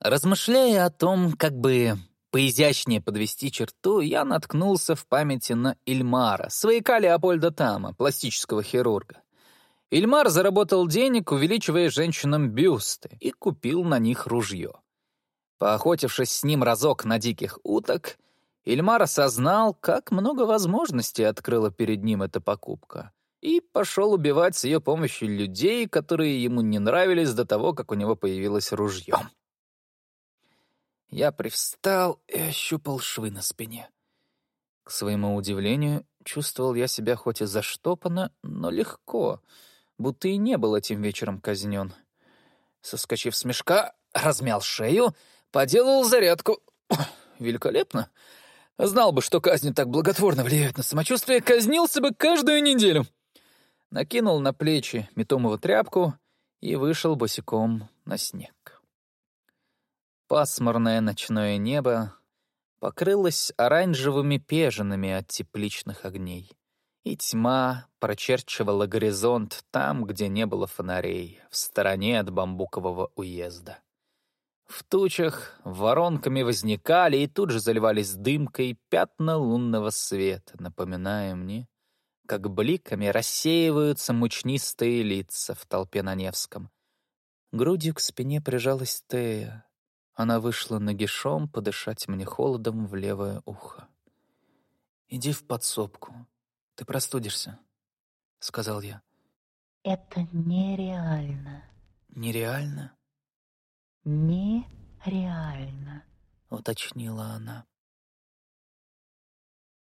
Размышляя о том, как бы поизящнее подвести черту, я наткнулся в памяти на Ильмара, свояка Леопольда Тама, пластического хирурга. Ильмар заработал денег, увеличивая женщинам бюсты, и купил на них ружье. Поохотившись с ним разок на диких уток, Ильмар осознал, как много возможностей открыла перед ним эта покупка, и пошел убивать с ее помощью людей, которые ему не нравились до того, как у него появилось ружье. Я привстал и ощупал швы на спине. К своему удивлению, чувствовал я себя хоть и заштопано, но легко, будто и не был этим вечером казнен. Соскочив с мешка, размял шею, поделал зарядку. Великолепно. Знал бы, что казни так благотворно влияют на самочувствие, казнился бы каждую неделю. Накинул на плечи метомого тряпку и вышел босиком на снег. Пасмурное ночное небо покрылось оранжевыми пежинами от тепличных огней, и тьма прочерчивала горизонт там, где не было фонарей, в стороне от бамбукового уезда. В тучах воронками возникали и тут же заливались дымкой пятна лунного света, напоминая мне, как бликами рассеиваются мучнистые лица в толпе на Невском. Грудью к спине прижалась Тея, она вышла нагишом подышать мне холодом в левое ухо. «Иди в подсобку, ты простудишься», — сказал я. «Это нереально». «Нереально?» «Нереально», — уточнила она.